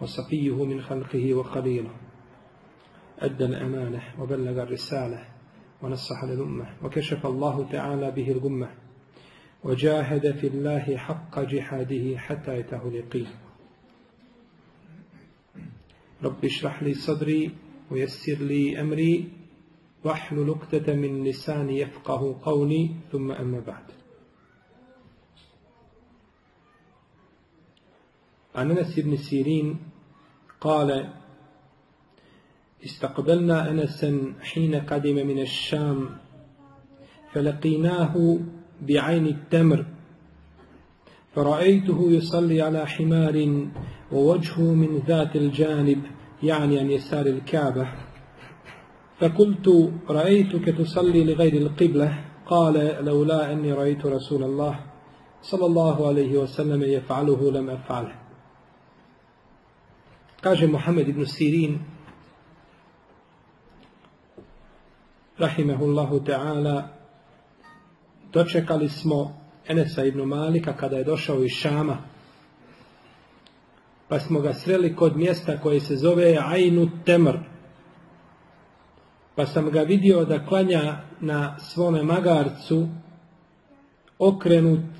وصفيه من خلقه وخليله أدى الأمانة وبلغ الرسالة ونصح للأمة وكشف الله تعالى به الغمة وجاهد في الله حق جهاده حتى يتاه اليقين. رب اشرح لي صدري ويسر لي أمري واحلل عقدة من لساني يفقه قولي ثم أما بعد. عن أنس بن سيرين قال استقبلنا أنسا حين قدم من الشام فلقيناه بعين التمر فرأيته يصلي على حمار ووجهه من ذات الجانب يعني عن يسار الكعبة. فقلت رأيتك تصلي لغير القبلة؟ قال لولا أني رأيت رسول الله صلى الله عليه وسلم يفعله لم أفعله. Kaže Muhammed ibn Sirin rahimehullahu ta'ala dočekali smo Enesa ibn Malika kada je došao iz Šama. Pa smo ga sreli kod mjesta koje se zove Ainu Temr. Pa sam ga vidio da klanja na svome magarcu okrenut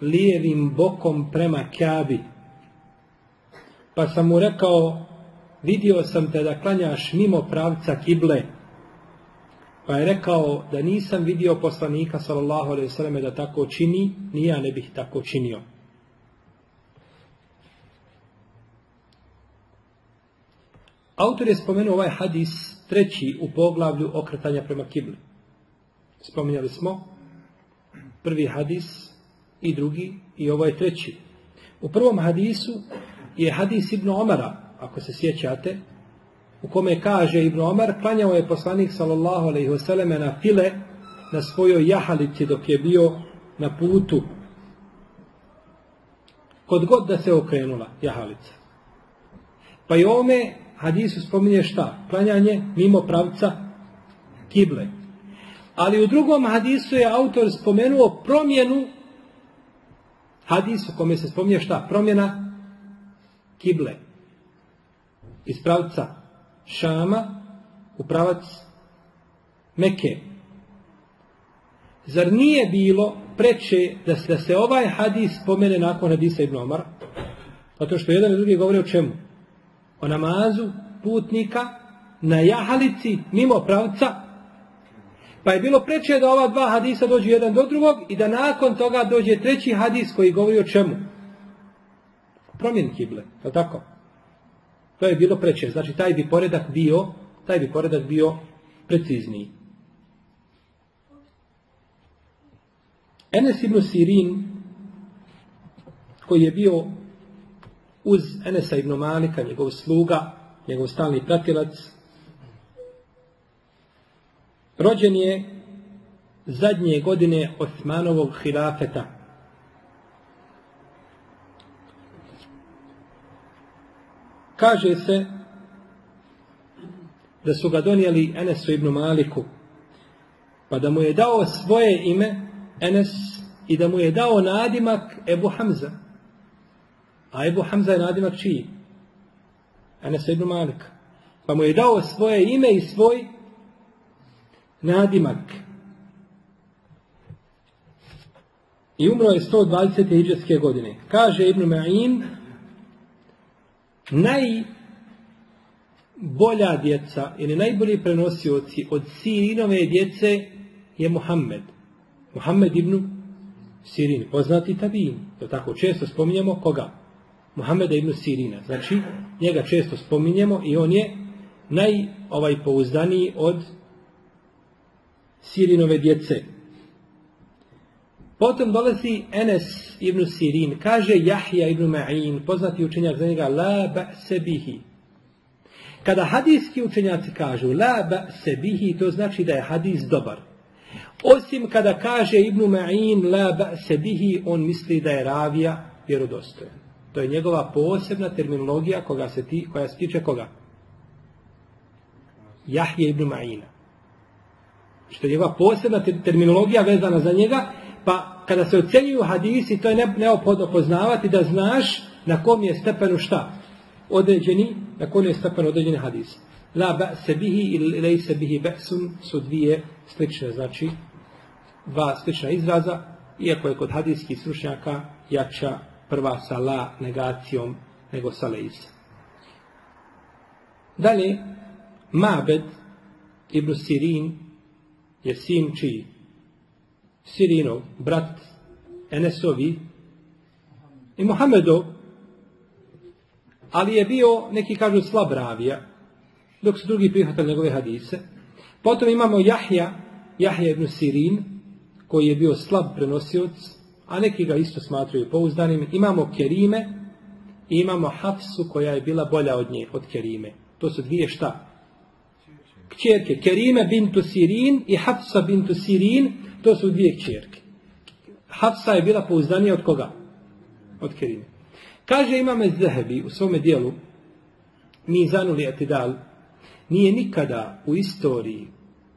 lijevim bokom prema Kjabi pa sam mu rekao, vidio sam te da klanjaš mimo pravca kible. Pa je rekao da nisam vidio poslanika sallallahu alaihi sallam da tako čini, ni ja ne bih tako činio. Autor je spomenuo ovaj hadis treći u poglavlju okretanja prema kibli. Spominjali smo prvi hadis i drugi i ovo je treći. U prvom hadisu je hadis Ibn Omara, ako se sjećate, u kome kaže Ibn Omar, klanjao je poslanik sallallahu alaihi wasallam na file na svojoj jahalici dok je bio na putu. Kod god da se okrenula jahalica. Pa i ovome hadisu spominje šta? Klanjanje mimo pravca kible. Ali u drugom hadisu je autor spomenuo promjenu hadisu kome se spominje šta? Promjena kible iz pravca Šama u pravac Meke. Zar nije bilo preče da se, da se ovaj hadis spomene nakon hadisa Ibn Omar? Zato što jedan i drugi govori o čemu? O namazu putnika na jahalici mimo pravca pa je bilo preče da ova dva hadisa dođu jedan do drugog i da nakon toga dođe treći hadis koji govori o čemu? Promjeni kible, je tako? To je bilo preče, znači taj bi poredak bio, taj bi poredak bio precizniji. Enes ibn Sirin, koji je bio uz Enesa ibn Malika, njegov sluga, njegov stalni pratilac, rođen je zadnje godine Osmanovog hilafeta, Kaže se da su ga donijeli Enesu ibn Maliku, pa da mu je dao svoje ime Enes i da mu je dao nadimak Ebu Hamza. A Ebu Hamza je nadimak čiji? Enes ibn Malik. Pa mu je dao svoje ime i svoj nadimak. I umro je 120. iđeske godine. Kaže Ibn Ma'in, najbolja djeca ili najbolji prenosioci od Sirinove djece je Muhammed. Muhammed ibn Sirin, poznati tabin. To tako često spominjemo koga? Muhammeda ibn Sirina. Znači, njega često spominjemo i on je naj ovaj pouzdaniji od Sirinove djece. Potom dolazi Enes ibn Sirin, kaže Jahja ibn Ma'in, poznati učenjak za njega, la ba'se bihi. Kada hadijski učenjaci kažu la ba se bihi, to znači da je hadis dobar. Osim kada kaže Ibnu Ma'in la ba se bihi, on misli da je ravija vjerodostojan. To je njegova posebna terminologija koga se ti, koja se tiče koga? Jahje ibn Ma'ina. Što je njegova posebna terminologija vezana za njega, pa kada se ocenjuju hadisi, to je neophodno poznavati da znaš na kom je stepenu šta? Određeni, na kom je stepenu određeni hadis. La ba'se bihi ili lejse bihi ba'sun su dvije slične, znači dva slična izraza, iako je kod hadijskih stručnjaka jača prva sa la negacijom nego sa lejse. Dalje, Mabed ibn Sirin je sin čiji? Sirinov, brat Enesovi i Mohamedov, ali je bio, neki kažu, slab ravija, dok su drugi prihvatali njegove hadise. Potom imamo Jahja, Jahja ibn Sirin, koji je bio slab prenosioc, a neki ga isto smatraju pouzdanim. Imamo Kerime i imamo Hafsu koja je bila bolja od nje, od Kerime. To su dvije šta? Kćerke. Kerime bintu Sirin i Hafsa bintu Sirin, to su dvije kćerke. Hafsa je bila pouzdanija od koga? Od Kerime. Kaže imame Zehebi u svome dijelu, mi zanuli etidal, nije nikada u istoriji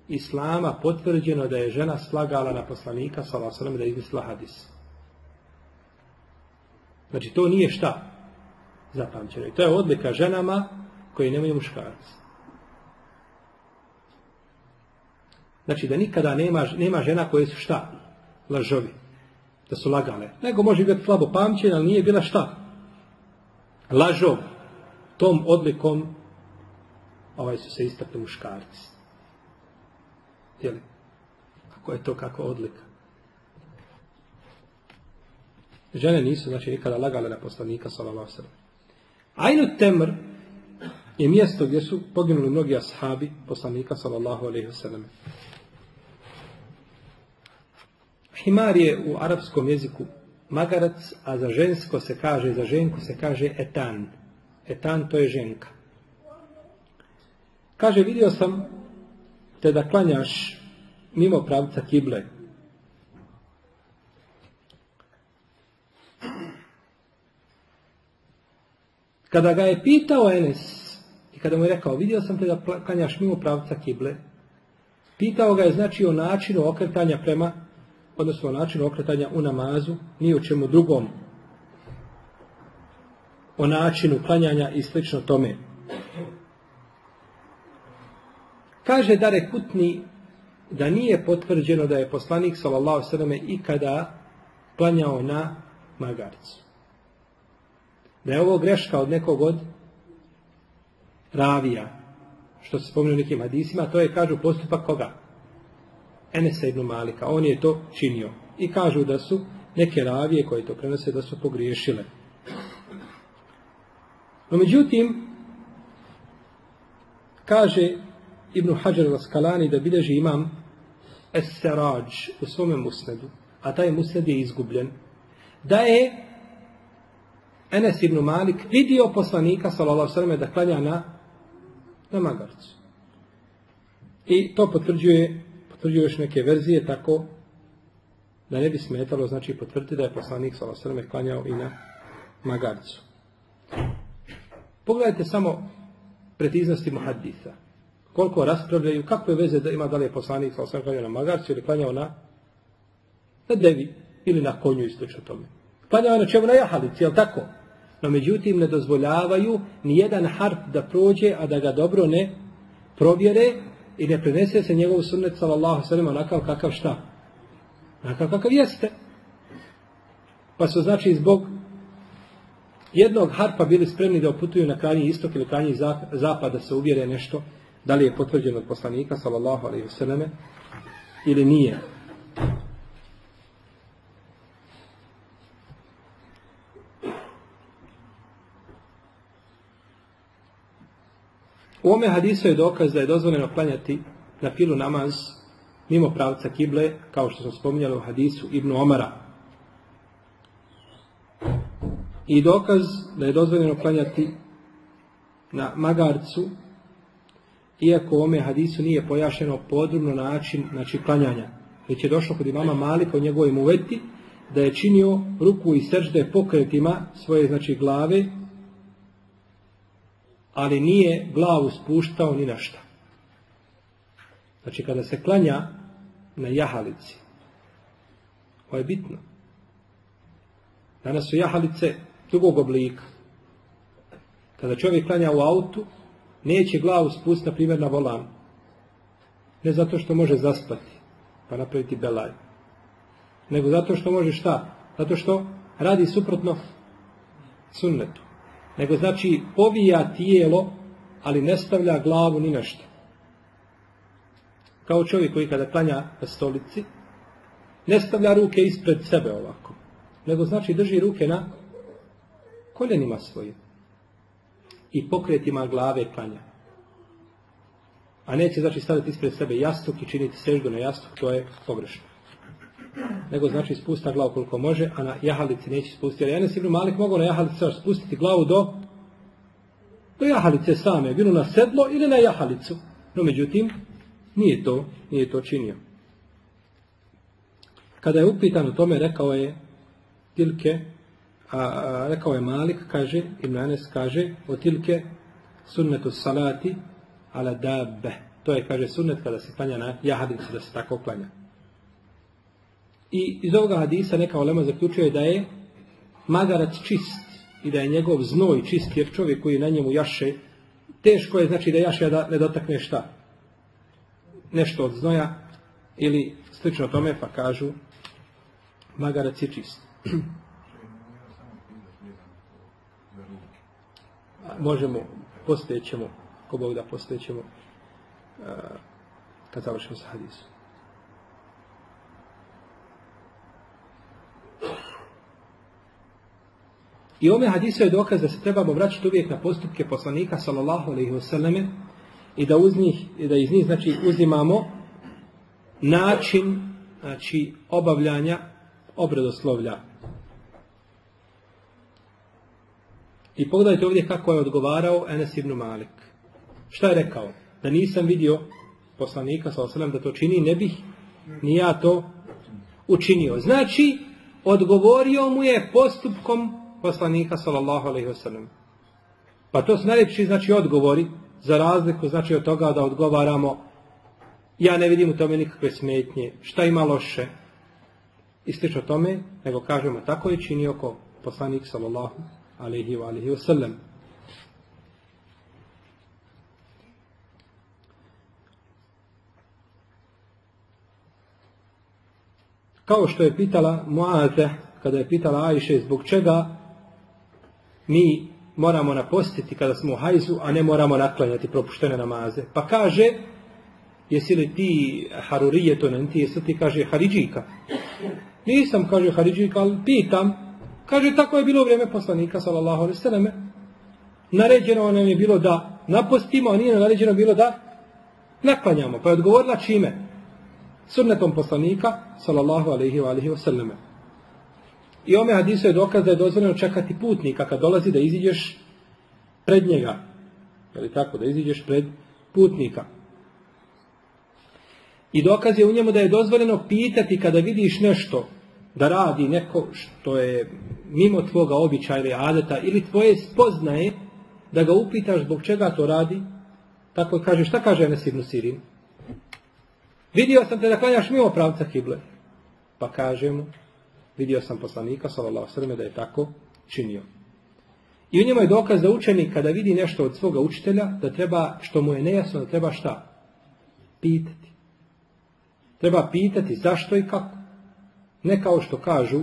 Islama potvrđeno da je žena slagala na poslanika sallallahu da je izmislila hadis. Znači to nije šta zapamćeno. I to je odlika ženama koji nemaju muškarci. Znači da nikada nema, nema žena koje su šta? Lažovi. Da su lagale. Nego može biti slabo pamćenje, ali nije bila šta? Lažov. Tom odlikom ovaj su se istakli muškarci. Jeli? Kako je to kako odlika? Žene nisu, znači, nikada lagale na poslanika, sallallahu sallam. Ajnu temr je mjesto gdje su poginuli mnogi ashabi poslanika, sallallahu alaihi sallam. Himar je u arapskom jeziku magarac, a za žensko se kaže, za ženku se kaže etan. Etan to je ženka. Kaže, vidio sam te da klanjaš mimo pravca kible. Kada ga je pitao Enes i kada mu je rekao, vidio sam te da klanjaš mimo pravca kible, pitao ga je znači o načinu okretanja prema, odnosno o načinu okretanja u namazu, ni o čemu drugom, o načinu klanjanja i slično tome. Kaže Dare Kutni da nije potvrđeno da je poslanik sallam ikada klanjao na magarcu. Da je ovo greška od nekog od ravija, što se spominje u nekim hadisima, to je, kažu, postupak koga? Enesa ibn Malika. On je to činio. I kažu da su neke ravije koje to prenose da su pogriješile. No međutim, kaže Ibn Hajar al-Skalani da bilježi imam Es-Serađ u svome musnedu, a taj musned je izgubljen, da je Enes ibn Malik vidio poslanika sallallahu da klanja na na magarcu. I to potvrđuje potvrđuje još neke verzije tako da ne bi smetalo znači potvrditi da je poslanik alejhi klanjao i na magarcu. Pogledajte samo preciznosti muhaddisa. Koliko raspravljaju, kakve veze da ima da li je poslanik sallallahu alejhi na magarcu ili klanjao na na devi ili na konju isto tome. Klanjao na čemu na jahalici, jel tako? No međutim ne dozvoljavaju ni jedan harf da prođe, a da ga dobro ne provjere i ne prenese se njegov sunnet sallallahu sallam onakav kakav šta? Onakav kakav jeste. Pa su znači zbog jednog harpa bili spremni da oputuju na krajnji istok ili krajnji zapad da se uvjere nešto da li je potvrđeno od poslanika sallallahu alaihi sallam ili nije. U ome hadisu je dokaz da je dozvoljeno klanjati na filu namaz mimo pravca kible, kao što smo spominjali u hadisu Ibnu Omara. I dokaz da je dozvoljeno klanjati na magarcu iako u ome hadisu nije pojašeno podrobno način znači klanjanja. Već je došlo kod imama Malika u njegovoj uveti da je činio ruku i sržde pokretima svoje znači glave, ali nije glavu spuštao ni na šta. Znači kada se klanja na jahalici, ovo je bitno. Danas su jahalice drugog oblika. Kada čovjek klanja u autu, neće glavu spustiti, na primjer, na volan. Ne zato što može zaspati, pa napraviti belaj. Nego zato što može šta? Zato što radi suprotno sunnetu. Nego znači povija tijelo, ali ne stavlja glavu ni na što. Kao čovjek koji kada klanja na stolici, ne stavlja ruke ispred sebe ovako. Nego znači drži ruke na koljenima svojim i pokretima glave klanja. A neće znači staviti ispred sebe jastuk i činiti seždu na jastuk, to je pogrešno. Nego znači spusta glavu koliko može, a na jahalici neće spustiti. Ja ne sigurno Malik mogu na jahalici spustiti glavu do do jahalice same, bilo na sedlo ili na jahalicu. No međutim, nije to, nije to činio. Kada je upitan o tome, rekao je tilke a, rekao je Malik, kaže, Ibn Anes kaže, o tilke sunnetu salati ala dabbe. To je, kaže, sunnet kada se klanja na jahadicu, da se tako klanja. I iz ovoga hadisa neka olema zaključuje da je magarac čist i da je njegov znoj čist, jer čovjek koji na njemu jaše, teško je znači da jaše da ne dotakne šta? Nešto od znoja ili slično tome, pa kažu magarac je čist. možemo, postojećemo, ko Bog da postojećemo, kad završimo sa hadisom. I ome hadisu je dokaz da se trebamo vraćati uvijek na postupke poslanika sallallahu alaihi wasallam i da, uz njih, da iz njih znači, uzimamo način znači, obavljanja obredoslovlja I pogledajte ovdje kako je odgovarao Enes ibn Malik. Šta je rekao? Da nisam vidio poslanika sa osallam da to čini, ne bih ni ja to učinio. Znači, odgovorio mu je postupkom poslanika sallallahu alaihi wasallam. Pa to su najljepši znači odgovori za razliku znači od toga da odgovaramo ja ne vidim u tome nikakve smetnje, šta ima loše i slično tome, nego kažemo tako je činio ko poslanik sallallahu alaihi wa alihi wasallam. Kao što je pitala Muaze, kada je pitala Ajše zbog čega mi moramo napostiti kada smo u hajzu, a ne moramo naklanjati propuštene namaze. Pa kaže, jesi li ti harurije to ti jesi ti kaže haridžika. Nisam, kaže haridžika, ali pitam, Kaže, tako je bilo vrijeme poslanika, sallallahu alaihi sallam. Naređeno nam je bilo da napostimo, a nije naređeno bilo da naklanjamo. Pa je odgovorila čime? Sunnetom poslanika, sallallahu alaihi wa alaihi wasallam. I ome hadisu je dokaz da je dozvoljeno čekati putnika kad dolazi da iziđeš pred njega. Je tako? Da iziđeš pred putnika. I dokaz je u njemu da je dozvoljeno pitati kada vidiš nešto da radi neko što je mimo tvoga običaja ili adeta ili tvoje spoznaje da ga upitaš zbog čega to radi tako kaže šta kaže Enes ibn Sirin vidio sam te da klanjaš mimo pravca kible pa kaže mu vidio sam poslanika sallallahu sallam da je tako činio. I u njemu je dokaz da učenik kada vidi nešto od svoga učitelja da treba što mu je nejasno da treba šta? Pitati. Treba pitati zašto i kako. Ne kao što kažu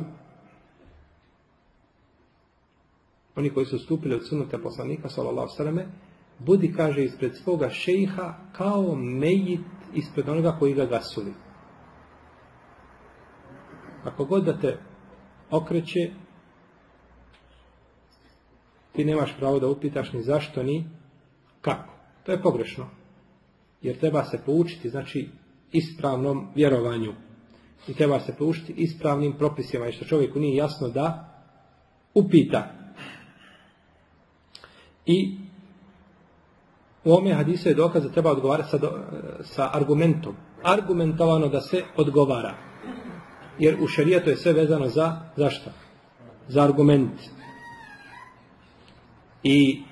oni koji su stupili od sunnata poslanika, sallallahu sallam, budi, kaže, ispred svoga šejha kao mejit ispred onoga koji ga gasuli. Ako god da te okreće, ti nemaš pravo da upitaš ni zašto, ni kako. To je pogrešno. Jer treba se poučiti, znači, ispravnom vjerovanju. I treba se poučiti ispravnim propisima. I što čovjeku nije jasno da upita. I U ovome hadisu je dokaz da treba odgovarati sa, sa argumentom. Argumentovano da se odgovara. Jer u šarijetu je sve vezano za, za šta? Za argument. I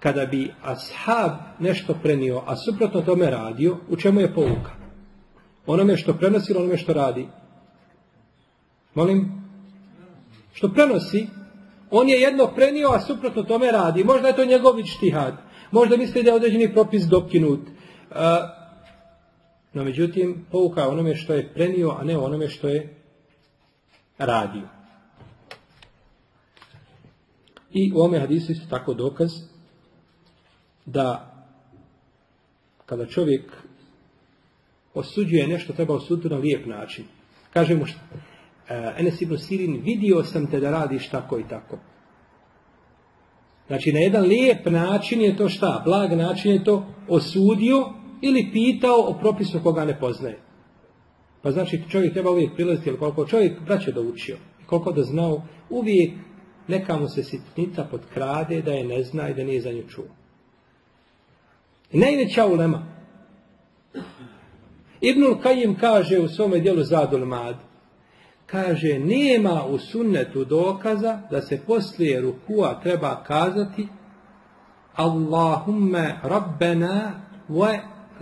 kada bi ashab nešto prenio, a suprotno tome radio, u čemu je pouka? Onome što prenosi ili onome što radi? Molim? Što prenosi, on je jedno prenio, a suprotno tome radi. Možda je to njegov štihad. Možda misli da je određeni propis dokinut. No međutim, pouka onome što je prenio, a ne onome što je radio. I u ovome hadisu isto tako dokaz da kada čovjek osuđuje nešto, treba osuditi na lijep način. Kaže mu? E, Enes ibn Sirin, vidio sam te da radiš tako i tako. Znači, na jedan lijep način je to šta? Blag način je to osudio ili pitao o propisu koga ne poznaje. Pa znači, čovjek treba uvijek prilaziti, jer koliko čovjek braće učio, koliko da znao, uvijek neka mu se sitnica potkrade da je ne zna i da nije za nju čuo. I najveća ulema. Ibnul Kajim kaže u svome dijelu Zadul Mad, kaže, nema u sunnetu dokaza da se poslije rukua treba kazati Allahumme rabbena wa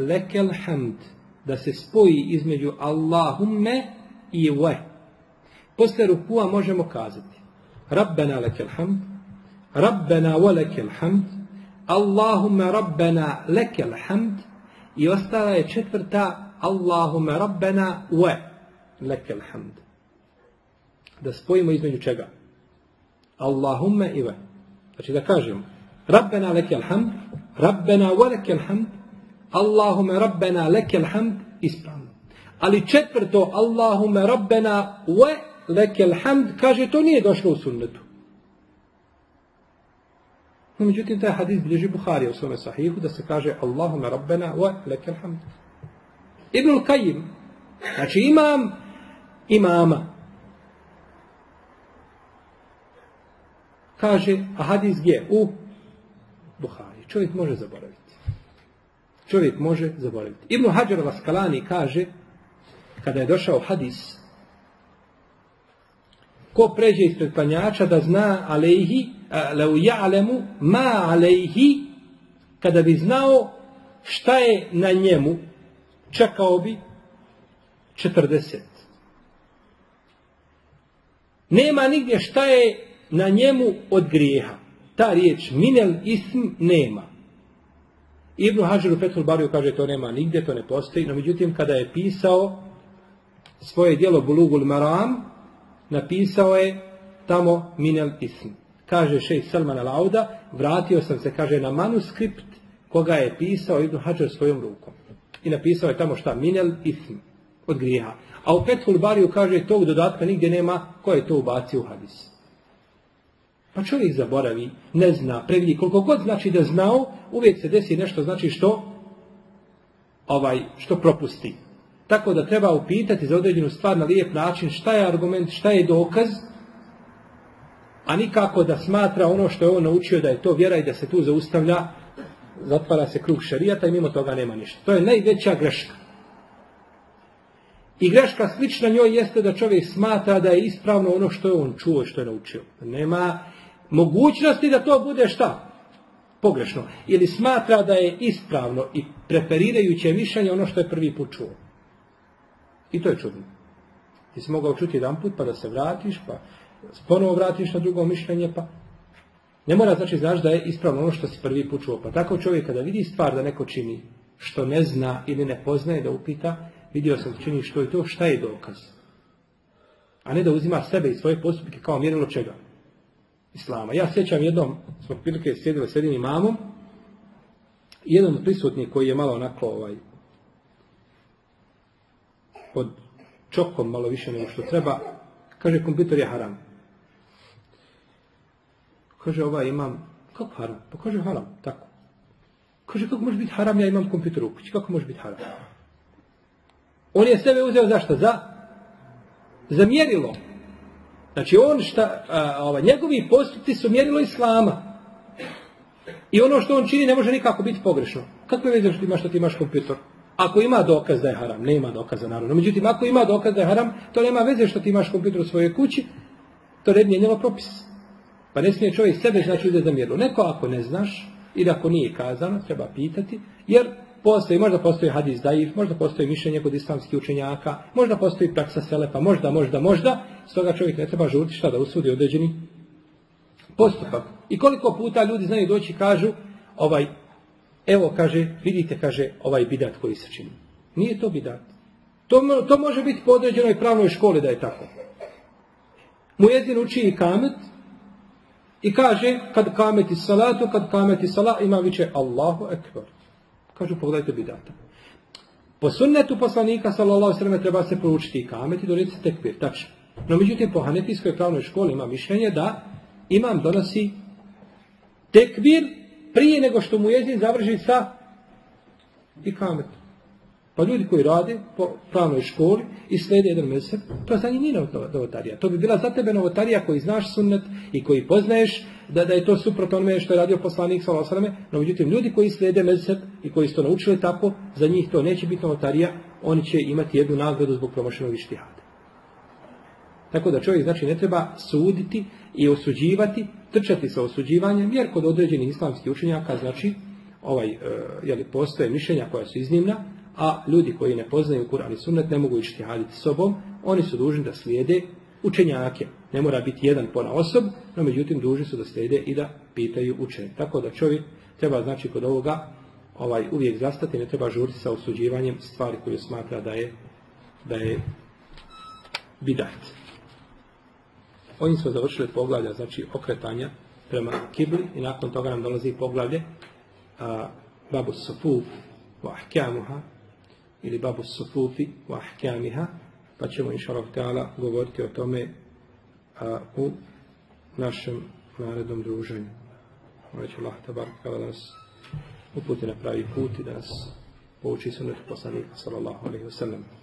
lekel hamd. Da se spoji između Allahumme i wa. Poslije rukua možemo kazati Rabbena lekel hamd, Rabbena wa lekel hamd, Allahumme rabbena lekel hamd i ostala je četvrta Allahumme rabbena wa lekel hamd da spojimo između čega? Allahumme i ve. Znači da kažemo Rabbena lekel hamd, Rabbena wa lekel hamd, Allahume Rabbena lekel hamd, ispravno. Ali četvrto, Allahume Rabbena wa lekel hamd, kaže to nije došlo u sunnetu. No, međutim, taj hadis bilježi Buhari u svome sahihu da se kaže Allahume Rabbena wa lekel hamd. Ibnul Kajim, znači imam imama, Kaže, a hadis gdje? U Buhari. Čovjek može zaboraviti. Čovjek može zaboraviti. Ibn Hajar Vaskalani kaže, kada je došao hadis, ko pređe ispred panjača da zna alejhi, leu ja'lemu ma alejhi, kada bi znao šta je na njemu, čekao bi 40. Nema nigdje šta je na njemu od grijeha. Ta riječ minel ism nema. Ibn Hajar u Fethul Bariju kaže to nema nigdje, to ne postoji, no međutim kada je pisao svoje dijelo Bulugul Maram, napisao je tamo minel ism. Kaže šejh Salman al-Auda, vratio sam se, kaže, na manuskript koga je pisao Ibn Hajar svojom rukom. I napisao je tamo šta? Minel ism. Od grijeha. A u Fethul Bariju kaže tog dodatka nigdje nema ko je to ubacio u hadis. Pa čovjek zaboravi, ne zna, previdi, koliko god znači da znao, uvijek se desi nešto znači što ovaj, što propusti. Tako da treba upitati za određenu stvar na lijep način šta je argument, šta je dokaz, a nikako da smatra ono što je on naučio da je to vjera i da se tu zaustavlja, zatvara se krug šarijata i mimo toga nema ništa. To je najveća greška. I greška slična njoj jeste da čovjek smatra da je ispravno ono što je on čuo što je naučio. Nema mogućnosti da to bude šta? Pogrešno. Ili smatra da je ispravno i preferirajuće mišljenje ono što je prvi put čuo. I to je čudno. Ti si mogao čuti jedan put pa da se vratiš, pa ponovo vratiš na drugo mišljenje, pa ne mora znači znaš da je ispravno ono što si prvi put čuo. Pa tako čovjek kada vidi stvar da neko čini što ne zna ili ne poznaje da upita, vidio sam čini što je to, šta je dokaz. A ne da uzima sebe i svoje postupke kao mjerilo čega islama. Ja sjećam jednom, smo prilike sjedili s jednim imamom, jedan od prisutnih koji je malo onako ovaj, pod čokom malo više nego što treba, kaže kompjuter je haram. Kaže ovaj imam, kako haram? Pa kaže haram, tako. Kaže kako može biti haram, ja imam kompjuter u kući, kako može biti haram? On je sebe uzeo zašto? Za? Za mjerilo. Znači on šta, a, ova, njegovi postupci su mjerilo islama. I ono što on čini ne može nikako biti pogrešno. Kakve veze što imaš što ti imaš kompjutor? Ako ima dokaz da je haram, nema dokaza naravno. Međutim, ako ima dokaz da je haram, to nema veze što ti imaš kompjuter u svojoj kući, to ne mijenjalo propis. Pa ne smije čovjek sebe znači uzeti za mjeru. Neko ako ne znaš, ili ako nije kazano, treba pitati, jer postoji, možda postoji hadis daif, možda postoji mišljenje kod islamskih učenjaka, možda postoji praksa selefa, možda, možda, možda, stoga čovjek ne treba žuriti šta da usudi određeni postupak. I koliko puta ljudi znaju doći kažu, ovaj, evo kaže, vidite, kaže, ovaj bidat koji se čini. Nije to bidat. To, to može biti po određenoj pravnoj školi da je tako. Mujedin uči i kamet i kaže, kad kameti salatu, kad kameti salat, ima viće Allahu ekber. Kažu, pogledajte bidata. Po sunnetu poslanika, sallallahu sallam, treba se proučiti i kamet i donijeti se tekbir, tačno. No, međutim, po hanefijskoj pravnoj školi ima mišljenje da imam donosi tekbir prije nego što mu jezin završi sa i kamet. Pa ljudi koji rade po pravnoj školi i slede jedan mesec, to za njih nije novotarija. To bi bila za tebe novotarija koji znaš sunnet i koji poznaješ da, da je to suprotno onome što je radio poslanik sa osrame, no međutim ljudi koji slijede mesec i koji su to naučili tako, za njih to neće biti novotarija, oni će imati jednu nagradu zbog promošenog ištihada. Tako da čovjek znači ne treba suditi i osuđivati, trčati sa osuđivanjem, jer kod određenih islamskih učenjaka, znači, ovaj, e, jeli, postoje mišljenja koja su iznimna, a ljudi koji ne poznaju Kur'an i Sunnet ne mogu ići haditi sobom, oni su dužni da slijede učenjake. Ne mora biti jedan pona osob, no međutim dužni su da slijede i da pitaju učenje. Tako da čovjek treba znači kod ovoga ovaj uvijek zastati, ne treba žuriti sa osuđivanjem stvari koje smatra da je da je bidat. Ovim smo završili poglavlja, znači okretanja prema kibli i nakon toga nam dolazi poglavlje a, babu sufuf wa ahkamuha ili babu sufufi wa ahkamiha pa ćemo inša Allah govoriti o tome a, u našem narednom druženju. Moje će Allah tabar kada nas uputi na pravi put i da nas pouči sunetu poslanika sallallahu alaihi wa sallam.